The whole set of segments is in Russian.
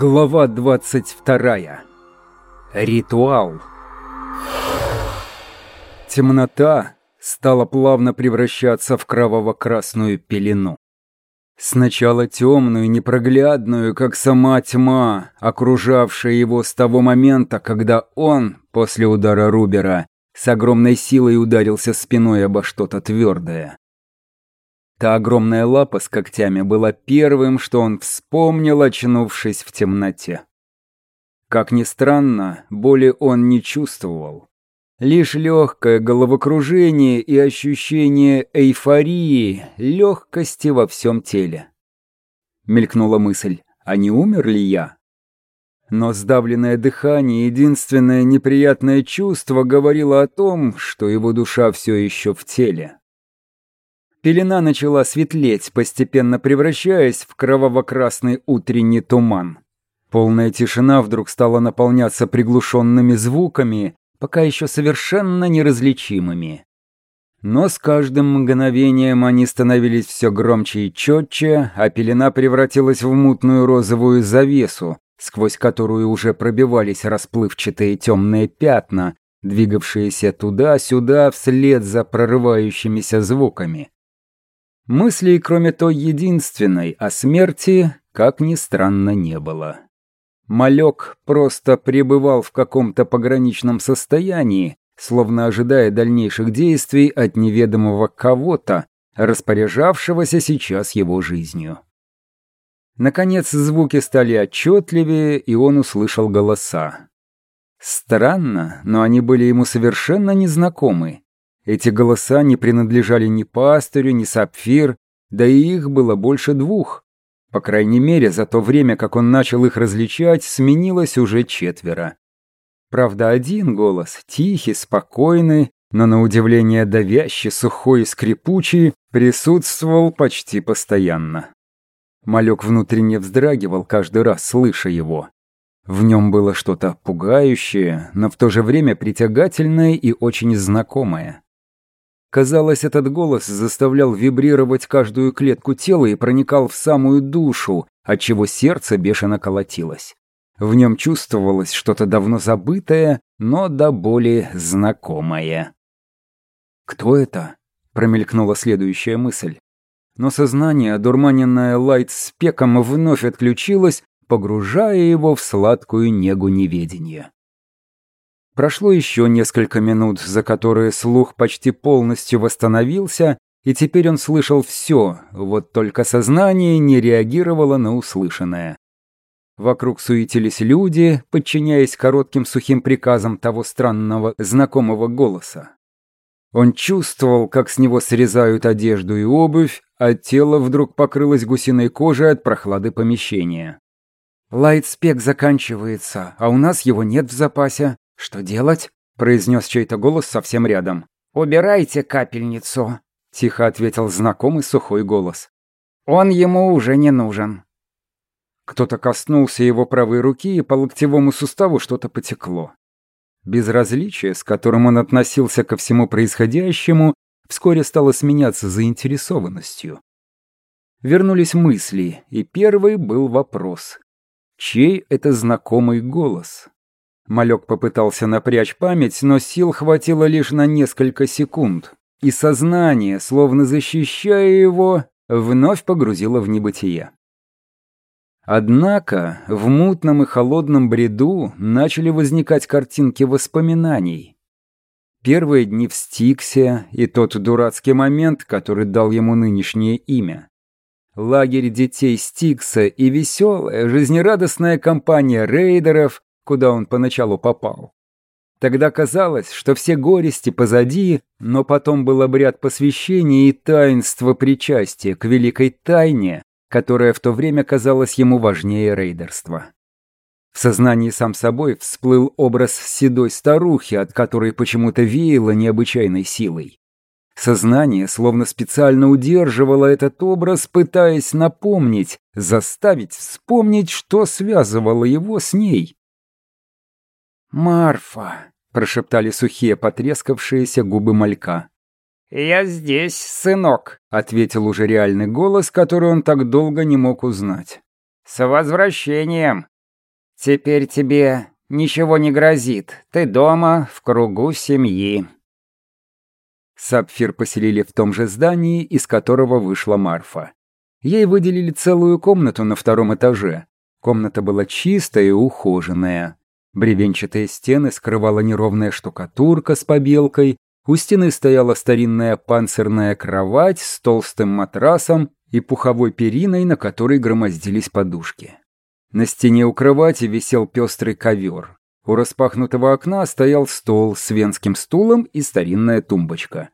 Глава 22. Ритуал. Темнота стала плавно превращаться в кроваво-красную пелену. Сначала темную, непроглядную, как сама тьма, окружавшая его с того момента, когда он, после удара Рубера, с огромной силой ударился спиной обо что-то твердое. Та огромная лапа с когтями была первым, что он вспомнил, очнувшись в темноте. Как ни странно, боли он не чувствовал. Лишь легкое головокружение и ощущение эйфории, легкости во всем теле. Мелькнула мысль, а не умер ли я? Но сдавленное дыхание, единственное неприятное чувство говорило о том, что его душа все еще в теле. Пелена начала светлеть, постепенно превращаясь в кроваво-красный утренний туман. Полная тишина вдруг стала наполняться приглушенными звуками, пока еще совершенно неразличимыми. Но с каждым мгновением они становились все громче и четче, а пелена превратилась в мутную розовую завесу, сквозь которую уже пробивались расплывчатые темные пятна, двигавшиеся туда-сюда вслед за прорывающимися звуками. Мыслей, кроме той единственной, о смерти, как ни странно, не было. Малек просто пребывал в каком-то пограничном состоянии, словно ожидая дальнейших действий от неведомого кого-то, распоряжавшегося сейчас его жизнью. Наконец звуки стали отчетливее, и он услышал голоса. Странно, но они были ему совершенно незнакомы. Эти голоса не принадлежали ни пастырю, ни сапфир, да и их было больше двух. По крайней мере, за то время, как он начал их различать, сменилось уже четверо. Правда, один голос, тихий, спокойный, но на удивление давящий, сухой и скрипучий, присутствовал почти постоянно. Малек внутренне вздрагивал каждый раз, слыша его. В нем было что-то пугающее, но в то же время притягательное и очень знакомое. Казалось, этот голос заставлял вибрировать каждую клетку тела и проникал в самую душу, отчего сердце бешено колотилось. В нем чувствовалось что-то давно забытое, но до боли знакомое. «Кто это?» — промелькнула следующая мысль. Но сознание, одурманенное лайт-спеком, вновь отключилось, погружая его в сладкую негу неведения. Прошло еще несколько минут, за которые слух почти полностью восстановился, и теперь он слышал все, вот только сознание не реагировало на услышанное. Вокруг суетились люди, подчиняясь коротким сухим приказам того странного знакомого голоса. Он чувствовал, как с него срезают одежду и обувь, а тело вдруг покрылось гусиной кожей от прохлады помещения. «Лайтспек заканчивается, а у нас его нет в запасе», «Что делать?» — произнес чей-то голос совсем рядом. «Убирайте капельницу», — тихо ответил знакомый сухой голос. «Он ему уже не нужен». Кто-то коснулся его правой руки, и по локтевому суставу что-то потекло. Безразличие, с которым он относился ко всему происходящему, вскоре стало сменяться заинтересованностью. Вернулись мысли, и первый был вопрос. Чей это знакомый голос? Малек попытался напрячь память, но сил хватило лишь на несколько секунд. И сознание, словно защищая его, вновь погрузило в небытие. Однако в мутном и холодном бреду начали возникать картинки воспоминаний. Первые дни в Стиксе и тот дурацкий момент, который дал ему нынешнее имя. Лагерь детей Стикса и веселая, жизнерадостная компания рейдеров, куда он поначалу попал. Тогда казалось, что все горести позади, но потом был обряд посвящения и таинство причастия к великой тайне, которая в то время казалась ему важнее рейдерства. В сознании сам собой всплыл образ седой старухи, от которой почему-то веяло необычайной силой. Сознание словно специально удерживало этот образ, пытаясь напомнить, заставить вспомнить, что связывало его с ней. «Марфа!» — прошептали сухие потрескавшиеся губы малька. «Я здесь, сынок», — ответил уже реальный голос, который он так долго не мог узнать. «С возвращением! Теперь тебе ничего не грозит. Ты дома, в кругу семьи. Сапфир поселили в том же здании, из которого вышла Марфа. Ей выделили целую комнату на втором этаже. Комната была чистая и ухоженная. Бревенчатые стены скрывала неровная штукатурка с побелкой, у стены стояла старинная панцирная кровать с толстым матрасом и пуховой периной, на которой громоздились подушки. На стене у кровати висел пестрый ковер. У распахнутого окна стоял стол с венским стулом и старинная тумбочка.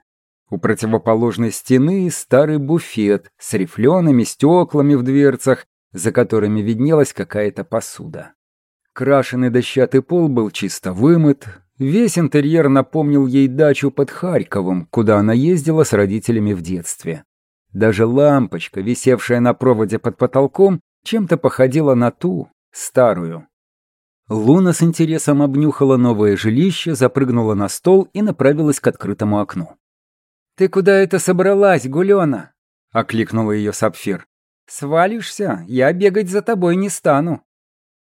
У противоположной стены старый буфет с рифлеными стеклами в дверцах, за которыми виднелась какая-то посуда. Крашеный дощатый пол был чисто вымыт, весь интерьер напомнил ей дачу под Харьковом, куда она ездила с родителями в детстве. Даже лампочка, висевшая на проводе под потолком, чем-то походила на ту, старую. Луна с интересом обнюхала новое жилище, запрыгнула на стол и направилась к открытому окну. «Ты куда это собралась, Гулёна?» — окликнула ее Сапфир. «Свалишься, я бегать за тобой не стану».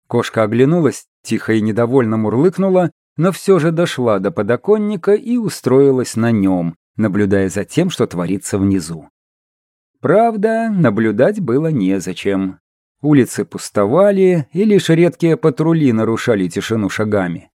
Кошка оглянулась, тихо и недовольно мурлыкнула, но все же дошла до подоконника и устроилась на нем, наблюдая за тем, что творится внизу. Правда, наблюдать было незачем. Улицы пустовали, и лишь редкие патрули нарушали тишину шагами.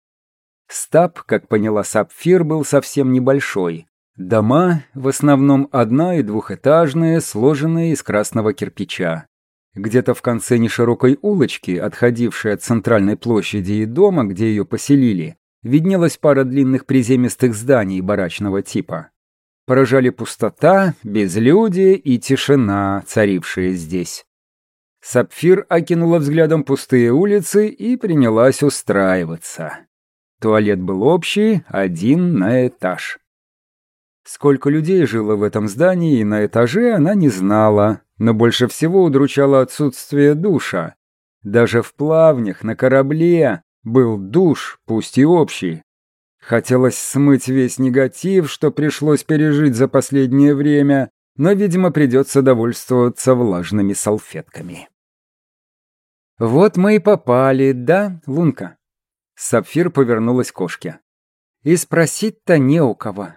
Стаб, как поняла Сапфир, был совсем небольшой. Дома, в основном одно- и двухэтажные, сложенные из красного кирпича. Где-то в конце неширокой улочки, отходившей от центральной площади и дома, где ее поселили, виднелась пара длинных приземистых зданий барачного типа. Поражали пустота, безлюдие и тишина, царившие здесь. Сапфир окинула взглядом пустые улицы и принялась устраиваться. Туалет был общий, один на этаж. Сколько людей жило в этом здании и на этаже, она не знала, но больше всего удручало отсутствие душа. Даже в плавнях на корабле был душ, пусть и общий. Хотелось смыть весь негатив, что пришлось пережить за последнее время, но, видимо, придется довольствоваться влажными салфетками. «Вот мы и попали, да, Лунка?» Сапфир повернулась к кошке. «И спросить-то не у кого».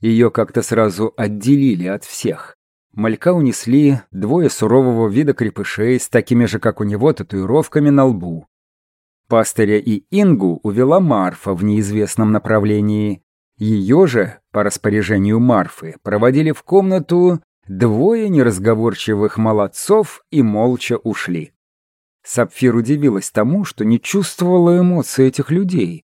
Ее как-то сразу отделили от всех. Малька унесли двое сурового вида крепышей с такими же, как у него, татуировками на лбу. Пастыря и Ингу увела Марфа в неизвестном направлении. Ее же, по распоряжению Марфы, проводили в комнату двое неразговорчивых молодцов и молча ушли. Сапфир удивилась тому, что не чувствовала эмоций этих людей.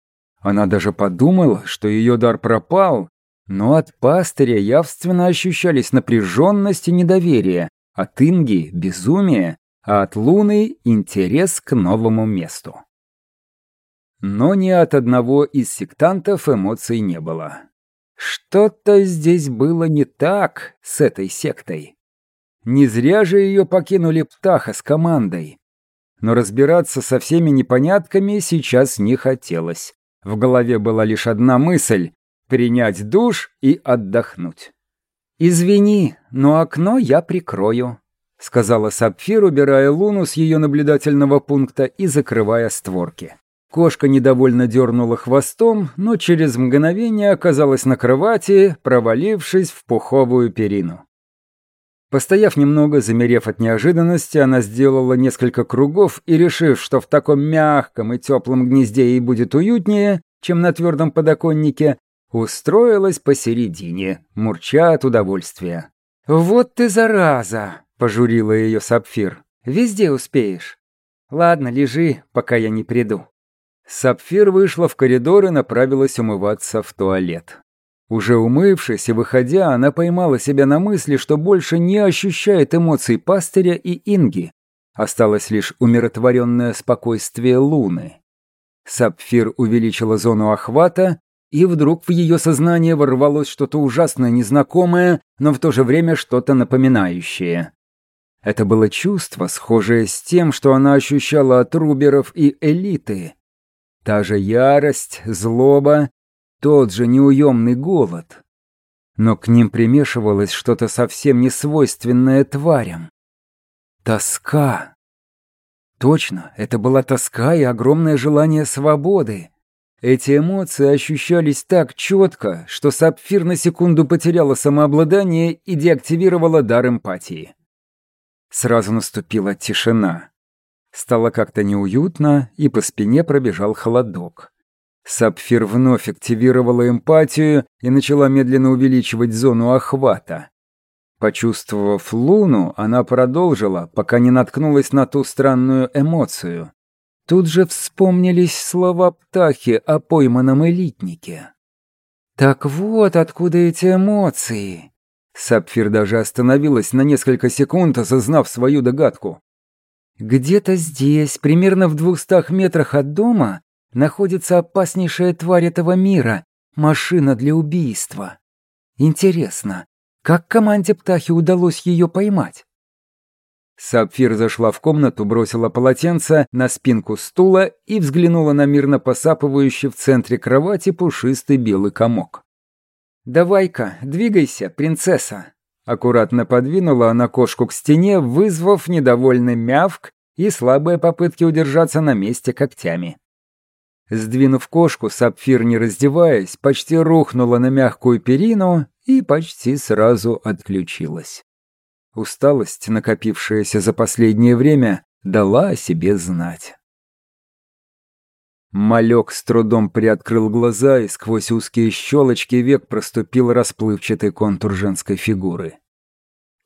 Она даже подумала, что ее дар пропал, но от пастыря явственно ощущались напряженность и недоверие, от Инги — безумие, а от Луны — интерес к новому месту. Но ни от одного из сектантов эмоций не было. Что-то здесь было не так с этой сектой. Не зря же ее покинули Птаха с командой. Но разбираться со всеми непонятками сейчас не хотелось. В голове была лишь одна мысль — принять душ и отдохнуть. «Извини, но окно я прикрою», — сказала Сапфир, убирая Луну с ее наблюдательного пункта и закрывая створки. Кошка недовольно дернула хвостом, но через мгновение оказалась на кровати, провалившись в пуховую перину. Постояв немного, замерев от неожиданности, она сделала несколько кругов и, решив, что в таком мягком и теплом гнезде ей будет уютнее, чем на твердом подоконнике, устроилась посередине, мурча от удовольствия. «Вот ты зараза!» — пожурила ее Сапфир. «Везде успеешь. Ладно, лежи, пока я не приду». Сапфир вышла в коридор и направилась умываться в туалет. Уже умывшись и выходя, она поймала себя на мысли, что больше не ощущает эмоций пастыря и Инги. Осталось лишь умиротворенное спокойствие Луны. Сапфир увеличила зону охвата, и вдруг в ее сознание ворвалось что-то ужасное, незнакомое, но в то же время что-то напоминающее. Это было чувство, схожее с тем, что она ощущала от руберов и элиты. Та же ярость, злоба, тот же неуемный голод. Но к ним примешивалось что-то совсем не свойственное тварям. Тоска. Точно, это была тоска и огромное желание свободы. Эти эмоции ощущались так четко, что Сапфир на секунду потеряла самообладание и деактивировала дар эмпатии. Сразу наступила тишина. Стало как-то неуютно, и по спине пробежал холодок. Сапфир вновь активировала эмпатию и начала медленно увеличивать зону охвата. Почувствовав луну, она продолжила, пока не наткнулась на ту странную эмоцию. Тут же вспомнились слова птахи о пойманном элитнике. «Так вот откуда эти эмоции!» Сапфир даже остановилась на несколько секунд, осознав свою догадку. «Где-то здесь, примерно в двухстах метрах от дома, находится опаснейшая тварь этого мира — машина для убийства. Интересно, как команде птахи удалось ее поймать? Сапфир зашла в комнату, бросила полотенце на спинку стула и взглянула на мирно посапывающий в центре кровати пушистый белый комок. «Давай-ка, двигайся, принцесса!» Аккуратно подвинула она кошку к стене, вызвав недовольный мявк и слабые попытки удержаться на месте когтями. Сдвинув кошку, Сапфир, не раздеваясь, почти рухнула на мягкую перину и почти сразу отключилась. Усталость, накопившаяся за последнее время, дала о себе знать. Малек с трудом приоткрыл глаза, и сквозь узкие щелочки век проступил расплывчатый контур женской фигуры.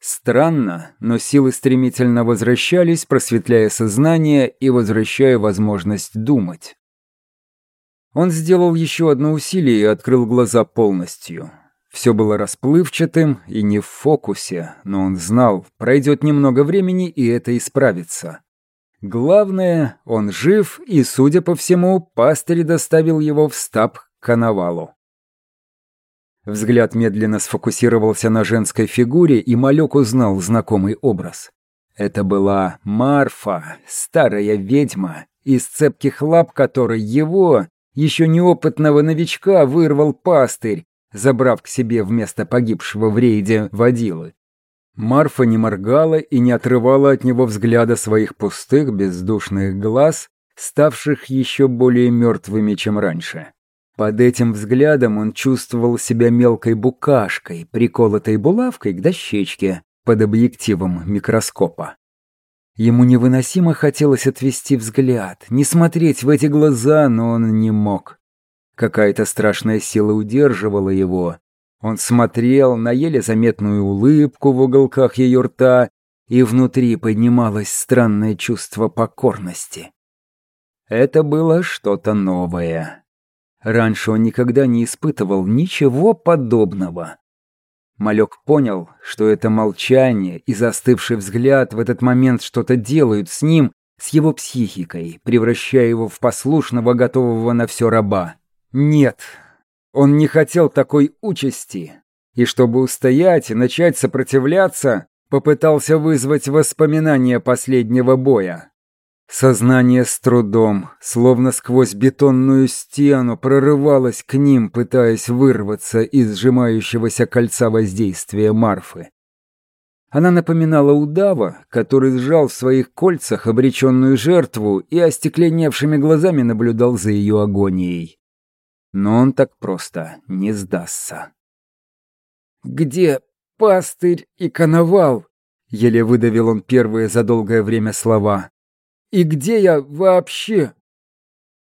Странно, но силы стремительно возвращались, просветляя сознание и возвращая возможность думать. Он сделал еще одно усилие и открыл глаза полностью. Все было расплывчатым и не в фокусе, но он знал, пройдет немного времени, и это исправится. Главное, он жив, и, судя по всему, пастырь доставил его в стаб к коновалу. Взгляд медленно сфокусировался на женской фигуре, и малек узнал знакомый образ. Это была Марфа, старая ведьма, из цепких лап которой его, еще неопытного новичка, вырвал пастырь, забрав к себе вместо погибшего в рейде водилы. Марфа не моргала и не отрывала от него взгляда своих пустых, бездушных глаз, ставших еще более мертвыми, чем раньше. Под этим взглядом он чувствовал себя мелкой букашкой, приколотой булавкой к дощечке под объективом микроскопа. Ему невыносимо хотелось отвести взгляд, не смотреть в эти глаза, но он не мог. Какая-то страшная сила удерживала его. Он смотрел на еле заметную улыбку в уголках ее рта, и внутри поднималось странное чувство покорности. Это было что-то новое. Раньше он никогда не испытывал ничего подобного. Малек понял, что это молчание и застывший взгляд в этот момент что-то делают с ним, с его психикой, превращая его в послушного, готового на все раба. Нет, он не хотел такой участи, и чтобы устоять и начать сопротивляться, попытался вызвать воспоминания последнего боя. Сознание с трудом, словно сквозь бетонную стену, прорывалось к ним, пытаясь вырваться из сжимающегося кольца воздействия Марфы. Она напоминала удава, который сжал в своих кольцах обреченную жертву и остекленевшими глазами наблюдал за ее агонией но он так просто не сдастся. «Где пастырь и коновал?» — еле выдавил он первые за долгое время слова. «И где я вообще?»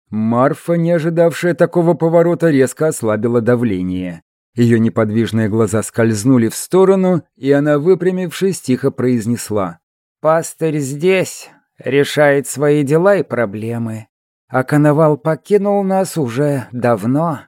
Марфа, не ожидавшая такого поворота, резко ослабила давление. Ее неподвижные глаза скользнули в сторону, и она, выпрямившись, тихо произнесла. «Пастырь здесь, решает свои дела и проблемы а коновал покинул нас уже давно».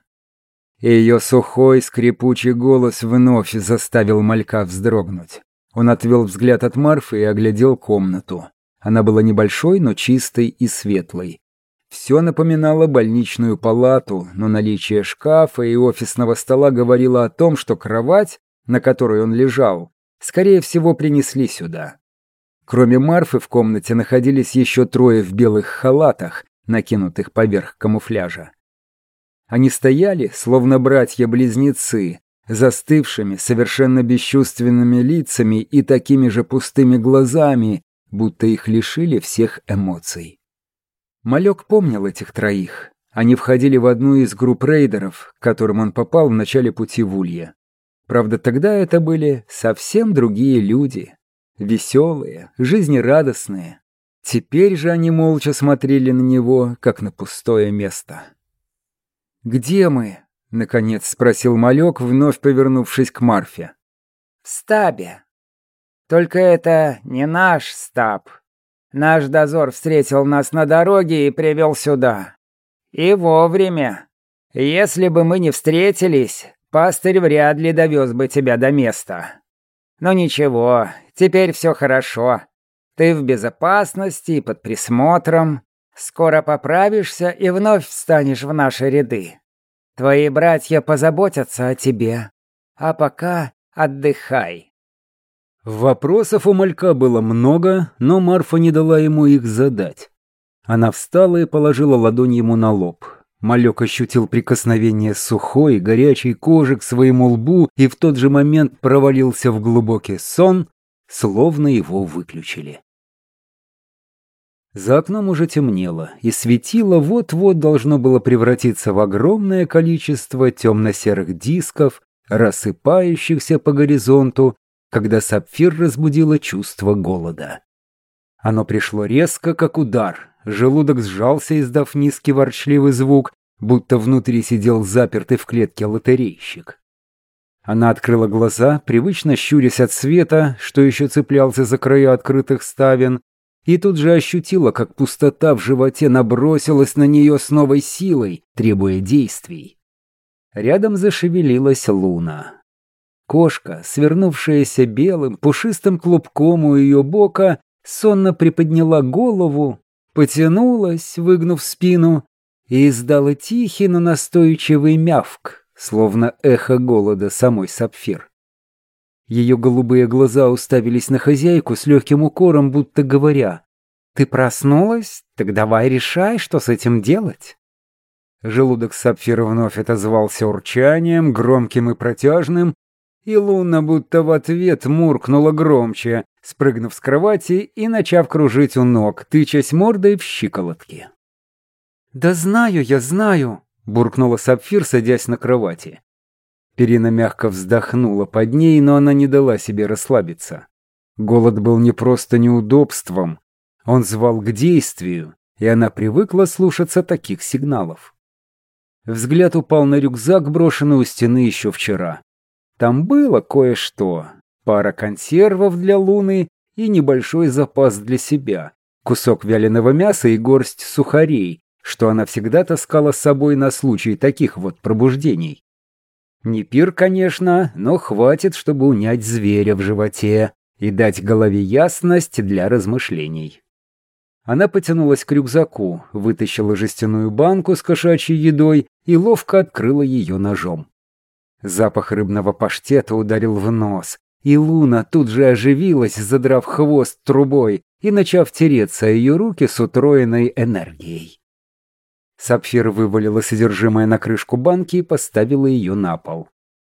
Ее сухой, скрипучий голос вновь заставил малька вздрогнуть. Он отвел взгляд от Марфы и оглядел комнату. Она была небольшой, но чистой и светлой. Все напоминало больничную палату, но наличие шкафа и офисного стола говорило о том, что кровать, на которой он лежал, скорее всего, принесли сюда. Кроме Марфы в комнате находились еще трое в белых халатах, накинутых поверх камуфляжа. Они стояли, словно братья-близнецы, застывшими, совершенно бесчувственными лицами и такими же пустыми глазами, будто их лишили всех эмоций. Малек помнил этих троих. Они входили в одну из групп рейдеров, к которым он попал в начале пути в Улье. Правда, тогда это были совсем другие люди. Веселые, жизнерадостные. Теперь же они молча смотрели на него, как на пустое место. «Где мы?» — наконец спросил малек, вновь повернувшись к Марфе. «В стабе. Только это не наш стаб. Наш дозор встретил нас на дороге и привел сюда. И вовремя. Если бы мы не встретились, пастырь вряд ли довез бы тебя до места. Но ничего, теперь все хорошо. Ты в безопасности и под присмотром. Скоро поправишься и вновь встанешь в наши ряды. Твои братья позаботятся о тебе. А пока отдыхай. Вопросов у малька было много, но Марфа не дала ему их задать. Она встала и положила ладонь ему на лоб. Малек ощутил прикосновение сухой, горячей кожи к своему лбу и в тот же момент провалился в глубокий сон, словно его выключили. За окном уже темнело, и светило вот-вот должно было превратиться в огромное количество темно-серых дисков, рассыпающихся по горизонту, когда сапфир разбудило чувство голода. Оно пришло резко, как удар. Желудок сжался, издав низкий ворчливый звук, будто внутри сидел запертый в клетке лотерейщик. Она открыла глаза, привычно щурясь от света, что еще цеплялся за края открытых ставен, и тут же ощутила, как пустота в животе набросилась на нее с новой силой, требуя действий. Рядом зашевелилась луна. Кошка, свернувшаяся белым, пушистым клубком у ее бока, сонно приподняла голову, потянулась, выгнув спину, и издала тихий, но настойчивый мявк, словно эхо голода самой Сапфир. Ее голубые глаза уставились на хозяйку с легким укором, будто говоря, «Ты проснулась? Так давай решай, что с этим делать». Желудок Сапфира вновь отозвался урчанием, громким и протяжным, и Луна будто в ответ муркнула громче, спрыгнув с кровати и начав кружить у ног, тычась мордой в щиколотки. «Да знаю я, знаю!» — буркнула Сапфир, садясь на кровати. Перина мягко вздохнула под ней, но она не дала себе расслабиться. Голод был не просто неудобством, он звал к действию, и она привыкла слушаться таких сигналов. Взгляд упал на рюкзак, брошенный у стены еще вчера. Там было кое-что. Пара консервов для Луны и небольшой запас для себя. Кусок вяленого мяса и горсть сухарей, что она всегда таскала с собой на случай таких вот пробуждений. Не пир, конечно, но хватит, чтобы унять зверя в животе и дать голове ясность для размышлений. Она потянулась к рюкзаку, вытащила жестяную банку с кошачьей едой и ловко открыла ее ножом. Запах рыбного паштета ударил в нос, и Луна тут же оживилась, задрав хвост трубой и начав тереться ее руки с утроенной энергией. Сапфир вывалила содержимое на крышку банки и поставила ее на пол.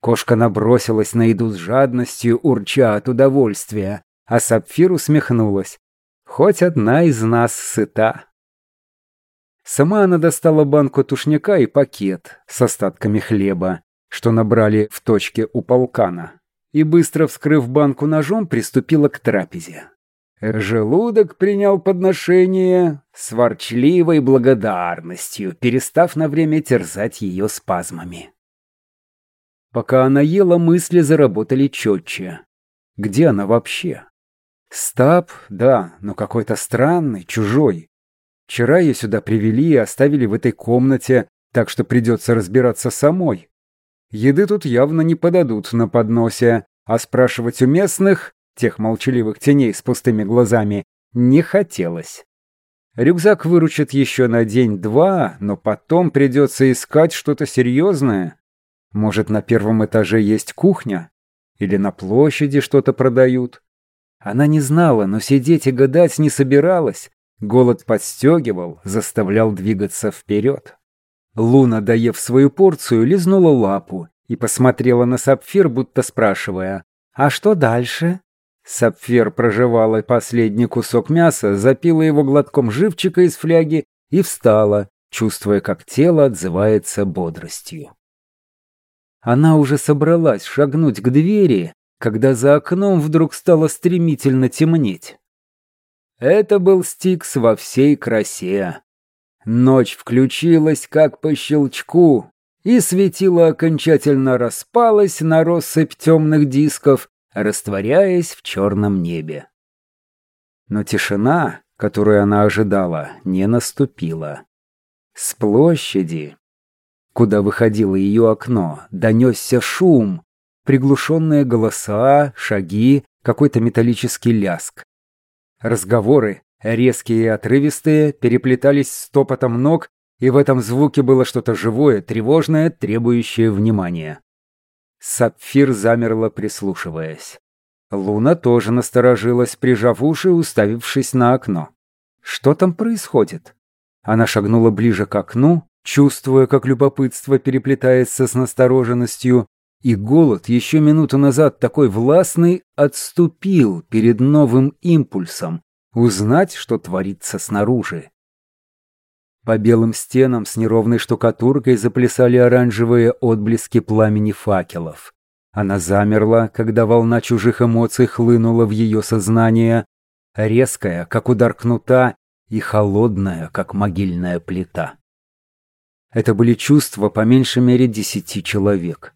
Кошка набросилась на еду с жадностью, урча от удовольствия, а Сапфир усмехнулась. Хоть одна из нас сыта. Сама она достала банку тушняка и пакет с остатками хлеба, что набрали в точке у полкана, и, быстро вскрыв банку ножом, приступила к трапезе. Желудок принял подношение с ворчливой благодарностью, перестав на время терзать ее спазмами. Пока она ела, мысли заработали четче. Где она вообще? Стаб, да, но какой-то странный, чужой. Вчера ее сюда привели и оставили в этой комнате, так что придется разбираться самой. Еды тут явно не подадут на подносе, а спрашивать у местных, тех молчаливых теней с пустыми глазами, не хотелось. Рюкзак выручит еще на день-два, но потом придется искать что-то серьезное. Может, на первом этаже есть кухня? Или на площади что-то продают? Она не знала, но сидеть и гадать не собиралась. Голод подстегивал, заставлял двигаться вперед. Луна, доев свою порцию, лизнула лапу и посмотрела на сапфир, будто спрашивая, «А что дальше?» Сапфир прожевала последний кусок мяса, запила его глотком живчика из фляги и встала, чувствуя, как тело отзывается бодростью. Она уже собралась шагнуть к двери, когда за окном вдруг стало стремительно темнеть. Это был Стикс во всей красе. Ночь включилась, как по щелчку, и светило окончательно распалось на россыпь темных дисков, растворяясь в черном небе. Но тишина, которую она ожидала, не наступила. С площади, куда выходило ее окно, донесся шум, приглушенные голоса, шаги, какой-то металлический ляск. Разговоры, резкие и отрывистые, переплетались с топотом ног, и в этом звуке было что-то живое, тревожное, требующее внимания. Сапфир замерла, прислушиваясь. Луна тоже насторожилась, прижав уши, уставившись на окно. Что там происходит? Она шагнула ближе к окну, чувствуя, как любопытство переплетается с настороженностью, и голод, еще минуту назад такой властный, отступил перед новым импульсом узнать, что творится снаружи. По белым стенам с неровной штукатуркой заплясали оранжевые отблески пламени факелов. Она замерла, когда волна чужих эмоций хлынула в ее сознание, резкая, как удар кнута, и холодная, как могильная плита. Это были чувства по меньшей мере десяти человек.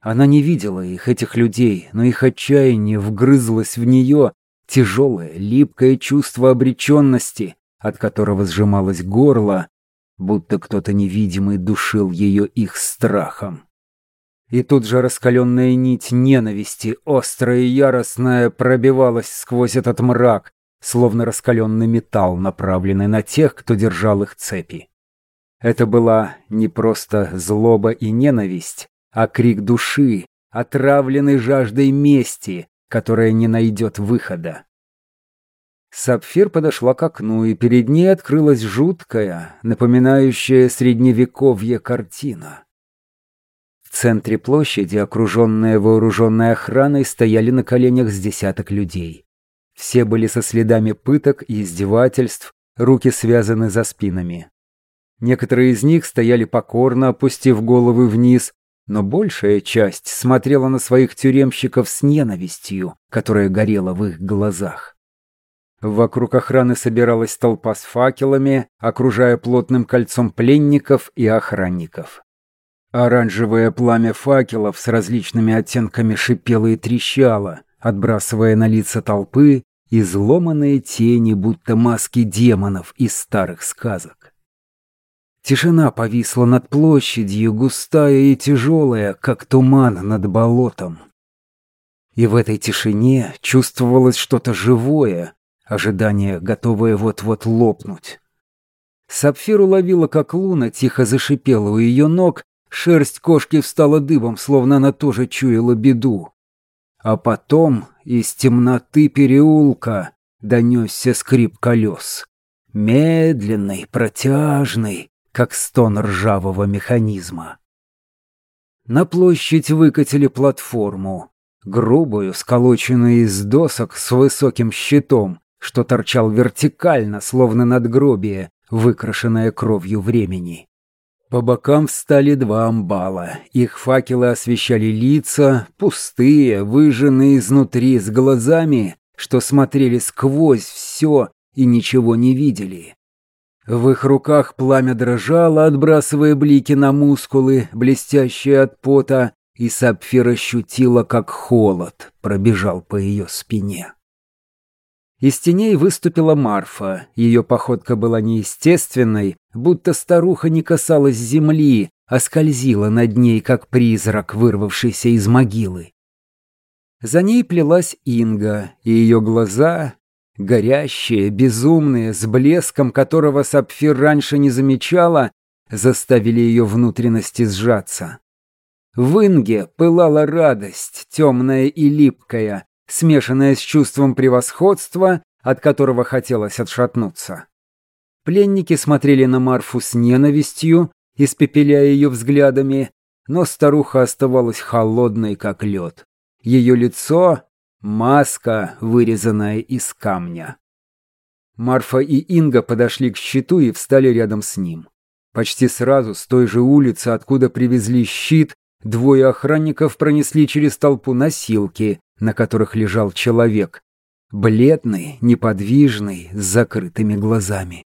Она не видела их, этих людей, но их отчаяние вгрызлось в нее, тяжелое, липкое чувство обреченности, от которого сжималось горло, будто кто-то невидимый душил ее их страхом. И тут же раскаленная нить ненависти, острая и яростная, пробивалась сквозь этот мрак, словно раскаленный металл, направленный на тех, кто держал их цепи. Это была не просто злоба и ненависть, а крик души, отравленный жаждой мести, которая не найдет выхода. Сапфир подошла к окну, и перед ней открылась жуткая, напоминающая средневековье картина. В центре площади, окруженная вооруженной охраной, стояли на коленях с десяток людей. Все были со следами пыток и издевательств, руки связаны за спинами. Некоторые из них стояли покорно, опустив головы вниз, но большая часть смотрела на своих тюремщиков с ненавистью, которая горела в их глазах. Вокруг охраны собиралась толпа с факелами, окружая плотным кольцом пленников и охранников. Оранжевое пламя факелов с различными оттенками шипело и трещало, отбрасывая на лица толпы изломанные тени, будто маски демонов из старых сказок. Тишина повисла над площадью, густая и тяжелая, как туман над болотом. И в этой тишине чувствовалось что-то живое, ожидание, готовое вот-вот лопнуть. Сапфир уловила, как луна тихо зашипела у ее ног, шерсть кошки встала дыбом, словно она тоже чуяла беду. А потом из темноты переулка донесся скрип колес. Медленный, протяжный, как стон ржавого механизма. На площадь выкатили платформу, грубую, сколоченную из досок с высоким щитом, что торчал вертикально, словно надгробие, выкрашенное кровью времени. По бокам встали два амбала. Их факелы освещали лица, пустые, выжженные изнутри, с глазами, что смотрели сквозь все и ничего не видели. В их руках пламя дрожало, отбрасывая блики на мускулы, блестящие от пота, и Сапфир ощутила, как холод пробежал по ее спине. Из теней выступила Марфа. Ее походка была неестественной, будто старуха не касалась земли, а скользила над ней, как призрак, вырвавшийся из могилы. За ней плелась Инга, и ее глаза, горящие, безумные, с блеском которого Сапфир раньше не замечала, заставили ее внутренности сжаться. В Инге пылала радость, темная и липкая, смешанное с чувством превосходства, от которого хотелось отшатнуться. Пленники смотрели на Марфу с ненавистью, испепеляя ее взглядами, но старуха оставалась холодной, как лед. Ее лицо, Маска, вырезанная из камня. Марфа и Инга подошли к щиту и встали рядом с ним. Почти сразу с той же улицы, откуда привезли щит, двое охранников пронесли через толпу носилки, на которых лежал человек. Бледный, неподвижный, с закрытыми глазами.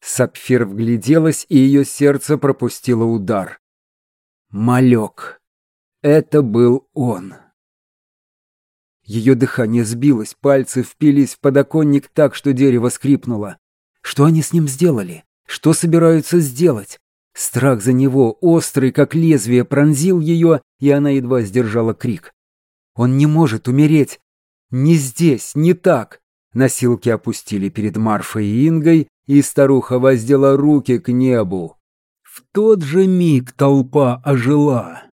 Сапфир вгляделась, и ее сердце пропустило удар. Малек. Это был он. Ее дыхание сбилось, пальцы впились в подоконник так, что дерево скрипнуло. Что они с ним сделали? Что собираются сделать? Страх за него, острый, как лезвие, пронзил ее, и она едва сдержала крик. Он не может умереть. Не здесь, не так. Носилки опустили перед Марфой и Ингой, и старуха воздела руки к небу. В тот же миг толпа ожила.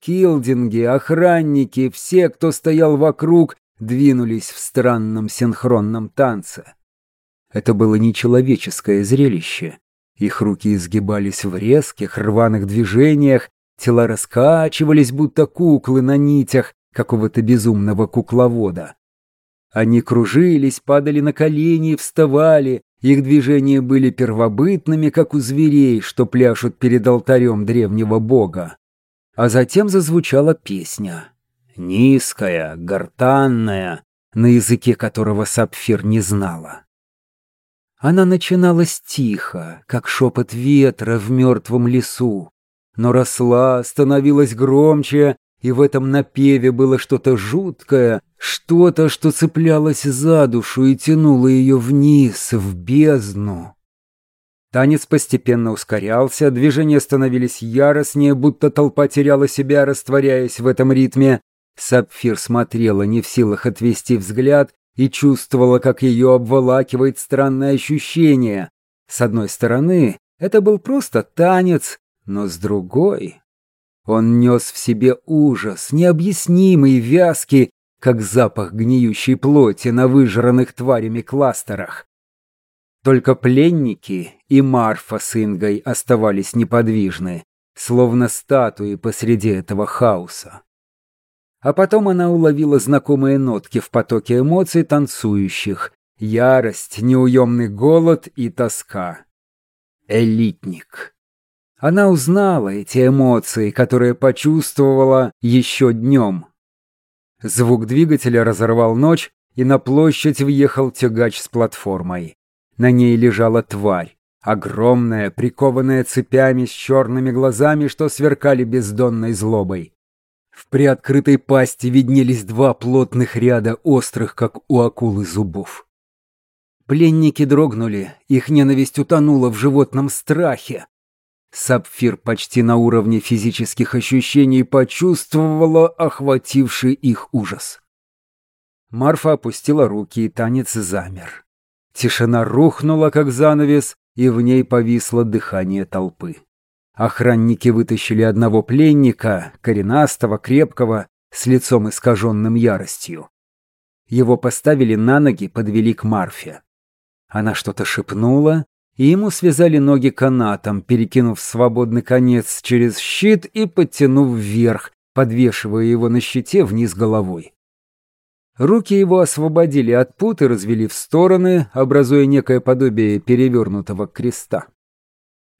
Килдинги, охранники, все, кто стоял вокруг, двинулись в странном синхронном танце. Это было нечеловеческое зрелище. Их руки изгибались в резких, рваных движениях, тела раскачивались, будто куклы на нитях какого-то безумного кукловода. Они кружились, падали на колени вставали, их движения были первобытными, как у зверей, что пляшут перед алтарем древнего бога. А затем зазвучала песня. Низкая, гортанная, на языке которого Сапфир не знала. Она начиналась тихо, как шепот ветра в мертвом лесу, но росла, становилась громче, и в этом напеве было что-то жуткое, что-то, что цеплялось за душу и тянуло ее вниз, в бездну. Танец постепенно ускорялся, движения становились яростнее, будто толпа теряла себя, растворяясь в этом ритме. Сапфир смотрела, не в силах отвести взгляд, и чувствовала, как ее обволакивает странное ощущение. С одной стороны, это был просто танец, но с другой... Он нес в себе ужас, необъяснимый, вязкий, как запах гниющей плоти на выжранных тварями кластерах. Только пленники и Марфа с Ингой оставались неподвижны, словно статуи посреди этого хаоса. А потом она уловила знакомые нотки в потоке эмоций танцующих. Ярость, неуемный голод и тоска. Элитник. Она узнала эти эмоции, которые почувствовала еще днем. Звук двигателя разорвал ночь, и на площадь въехал тягач с платформой. На ней лежала тварь, огромная, прикованная цепями с черными глазами, что сверкали бездонной злобой. В приоткрытой пасти виднелись два плотных ряда острых, как у акулы, зубов. Пленники дрогнули, их ненависть утонула в животном страхе. Сапфир почти на уровне физических ощущений почувствовала охвативший их ужас. Марфа опустила руки, и танец замер. Тишина рухнула, как занавес, и в ней повисло дыхание толпы. Охранники вытащили одного пленника, коренастого, крепкого, с лицом искаженным яростью. Его поставили на ноги, подвели к Марфе. Она что-то шепнула, и ему связали ноги канатом, перекинув свободный конец через щит и подтянув вверх, подвешивая его на щите вниз головой. Руки его освободили от пут и развели в стороны, образуя некое подобие перевернутого креста.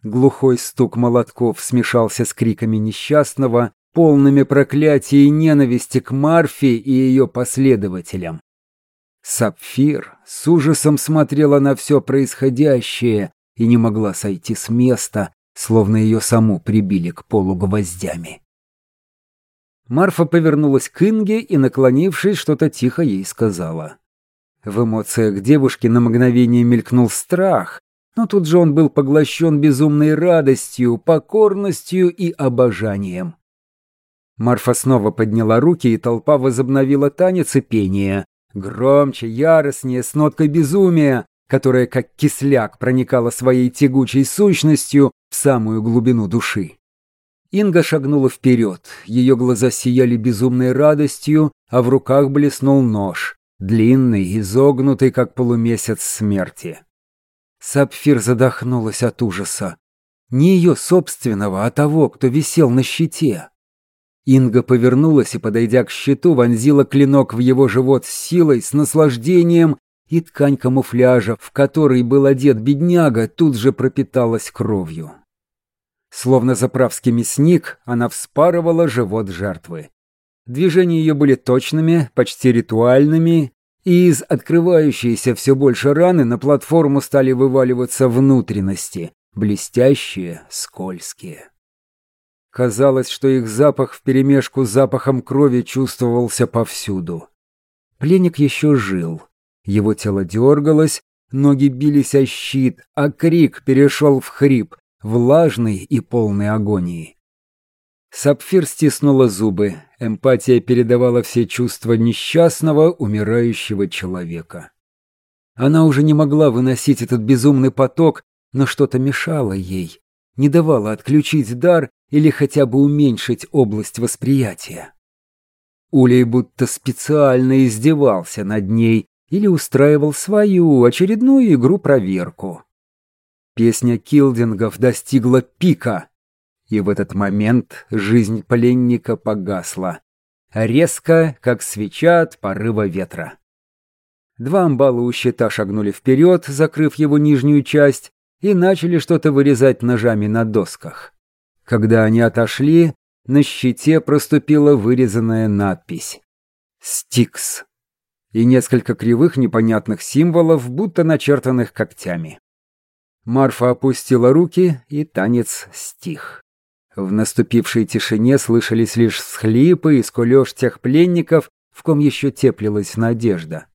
Глухой стук молотков смешался с криками несчастного, полными проклятий и ненависти к Марфе и ее последователям. Сапфир с ужасом смотрела на все происходящее и не могла сойти с места, словно ее саму прибили к полу гвоздями. Марфа повернулась к Инге и, наклонившись, что-то тихо ей сказала. В эмоциях девушки на мгновение мелькнул страх, но тут же он был поглощен безумной радостью, покорностью и обожанием. Марфа снова подняла руки, и толпа возобновила танец и пение. Громче, яростнее, с ноткой безумия, которая как кисляк проникала своей тягучей сущностью в самую глубину души. Инга шагнула вперед, ее глаза сияли безумной радостью, а в руках блеснул нож, длинный, изогнутый, как полумесяц смерти. Сапфир задохнулась от ужаса. Не ее собственного, а того, кто висел на щите. Инга повернулась и, подойдя к щиту, вонзила клинок в его живот с силой, с наслаждением, и ткань камуфляжа, в которой был одет бедняга, тут же пропиталась кровью. Словно заправский мясник, она вспарывала живот жертвы. Движения ее были точными, почти ритуальными, и из открывающейся все больше раны на платформу стали вываливаться внутренности, блестящие, скользкие. Казалось, что их запах вперемешку с запахом крови чувствовался повсюду. Пленник еще жил. Его тело дергалось, ноги бились о щит, а крик перешел в хрип, влажный и полный агонии. Сапфир стиснула зубы. Эмпатия передавала все чувства несчастного, умирающего человека. Она уже не могла выносить этот безумный поток, но что-то мешало ей, не давало отключить дар или хотя бы уменьшить область восприятия. Улей будто специально издевался над ней или устраивал свою очередную игру-проверку. Песня Килдингов достигла пика, и в этот момент жизнь пленника погасла, резко, как свеча от порыва ветра. Два амбала у щита шагнули вперед, закрыв его нижнюю часть, и начали что-то вырезать ножами на досках. Когда они отошли, на щите проступила вырезанная надпись «Стикс» и несколько кривых непонятных символов, будто начертанных когтями. Марфа опустила руки, и танец стих. В наступившей тишине слышались лишь всхлипы и скулёж тех пленников, в ком еще теплилась надежда.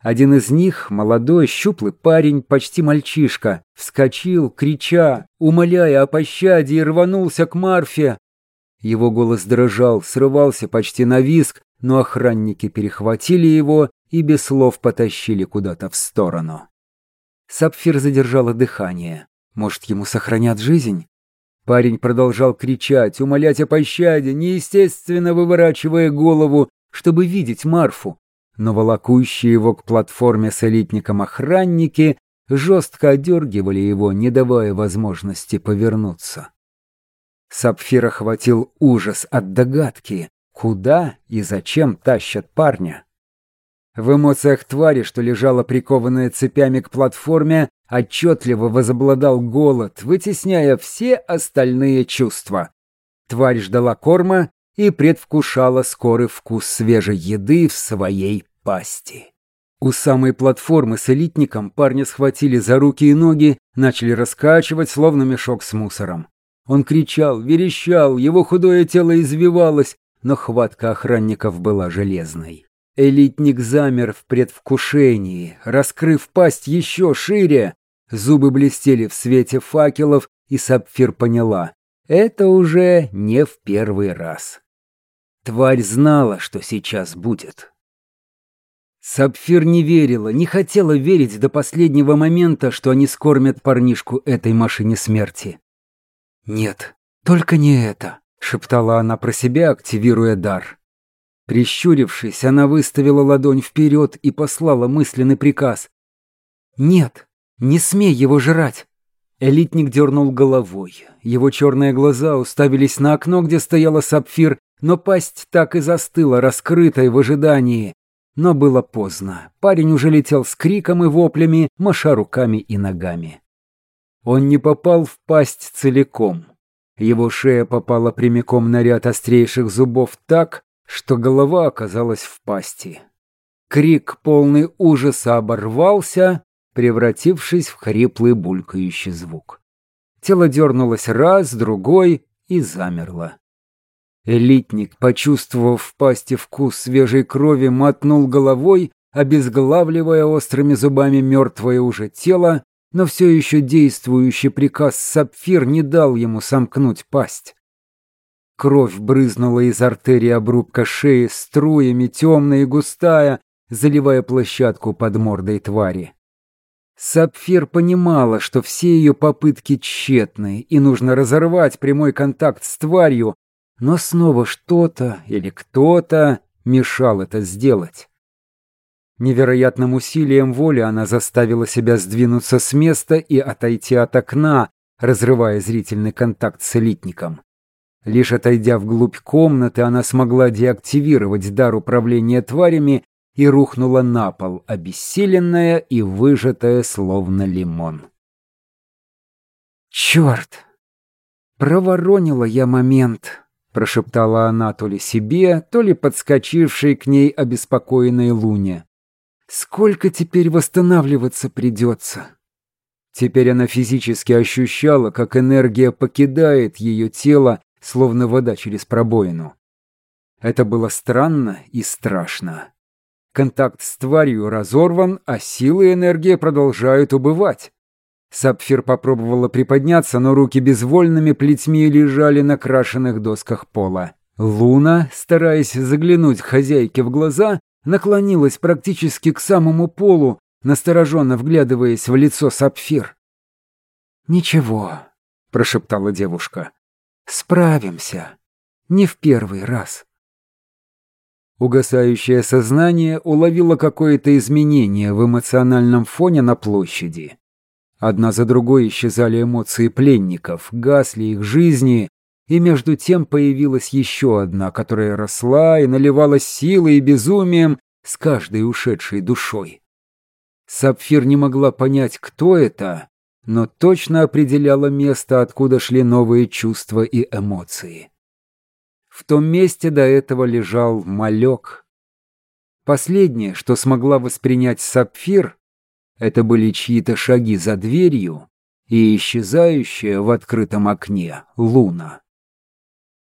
Один из них, молодой, щуплый парень, почти мальчишка, вскочил, крича, умоляя о пощаде, и рванулся к Марфе. Его голос дрожал, срывался почти на виск, но охранники перехватили его и без слов потащили куда-то в сторону. Сапфир задержала дыхание. Может, ему сохранят жизнь? Парень продолжал кричать, умолять о пощаде, неестественно выворачивая голову, чтобы видеть Марфу но волокущие его к платформе с элитником охранники жестко одергивали его, не давая возможности повернуться. Сапфир охватил ужас от догадки, куда и зачем тащат парня. В эмоциях твари, что лежала прикованная цепями к платформе, отчетливо возобладал голод, вытесняя все остальные чувства. Тварь ждала корма и предвкушала скорый вкус свежей еды в своей пасти. У самой платформы с элитником парня схватили за руки и ноги, начали раскачивать, словно мешок с мусором. Он кричал, верещал, его худое тело извивалось, но хватка охранников была железной. Элитник замер в предвкушении, раскрыв пасть еще шире. Зубы блестели в свете факелов, и Сапфир поняла — это уже не в первый раз. Тварь знала, что сейчас будет. Сапфир не верила, не хотела верить до последнего момента, что они скормят парнишку этой машине смерти. «Нет, только не это», — шептала она про себя, активируя дар. Прищурившись, она выставила ладонь вперед и послала мысленный приказ. «Нет, не смей его жрать!» Элитник дернул головой. Его черные глаза уставились на окно, где стояла сапфир, но пасть так и застыла, раскрытой в ожидании. Но было поздно. Парень уже летел с криком и воплями, маша руками и ногами. Он не попал в пасть целиком. Его шея попала прямиком на ряд острейших зубов так, что голова оказалась в пасти. Крик, полный ужаса, оборвался, превратившись в хриплый булькающий звук. Тело дернулось раз, другой и замерло. Элитник, почувствовав в пасти вкус свежей крови, мотнул головой, обезглавливая острыми зубами мертвое уже тело, но все еще действующий приказ Сапфир не дал ему сомкнуть пасть. Кровь брызнула из артерии обрубка шеи струями, темная и густая, заливая площадку под мордой твари. Сапфир понимала, что все ее попытки тщетны, и нужно разорвать прямой контакт с тварью, но снова что-то или кто-то мешал это сделать. Невероятным усилием воли она заставила себя сдвинуться с места и отойти от окна, разрывая зрительный контакт с элитником. Лишь отойдя вглубь комнаты, она смогла деактивировать дар управления тварями и рухнула на пол, обессиленная и выжатая, словно лимон. «Черт! Проворонила я момент!» — прошептала она то ли себе, то ли подскочившей к ней обеспокоенной Луне. «Сколько теперь восстанавливаться придется?» Теперь она физически ощущала, как энергия покидает ее тело, словно вода через пробоину. Это было странно и страшно. Контакт с тварью разорван, а силы и энергия продолжают убывать. Сапфир попробовала приподняться, но руки безвольными плетьми лежали на крашенных досках пола. Луна, стараясь заглянуть хозяйке в глаза, наклонилась практически к самому полу, настороженно вглядываясь в лицо Сапфир. «Ничего», — прошептала девушка. «Справимся. Не в первый раз». Угасающее сознание уловило какое-то изменение в эмоциональном фоне на площади. Одна за другой исчезали эмоции пленников, гасли их жизни, и между тем появилась еще одна, которая росла и наливалась силой и безумием с каждой ушедшей душой. Сапфир не могла понять, кто это, но точно определяла место, откуда шли новые чувства и эмоции. В том месте до этого лежал малек. Последнее, что смогла воспринять Сапфир, это были чьи-то шаги за дверью и исчезающая в открытом окне луна.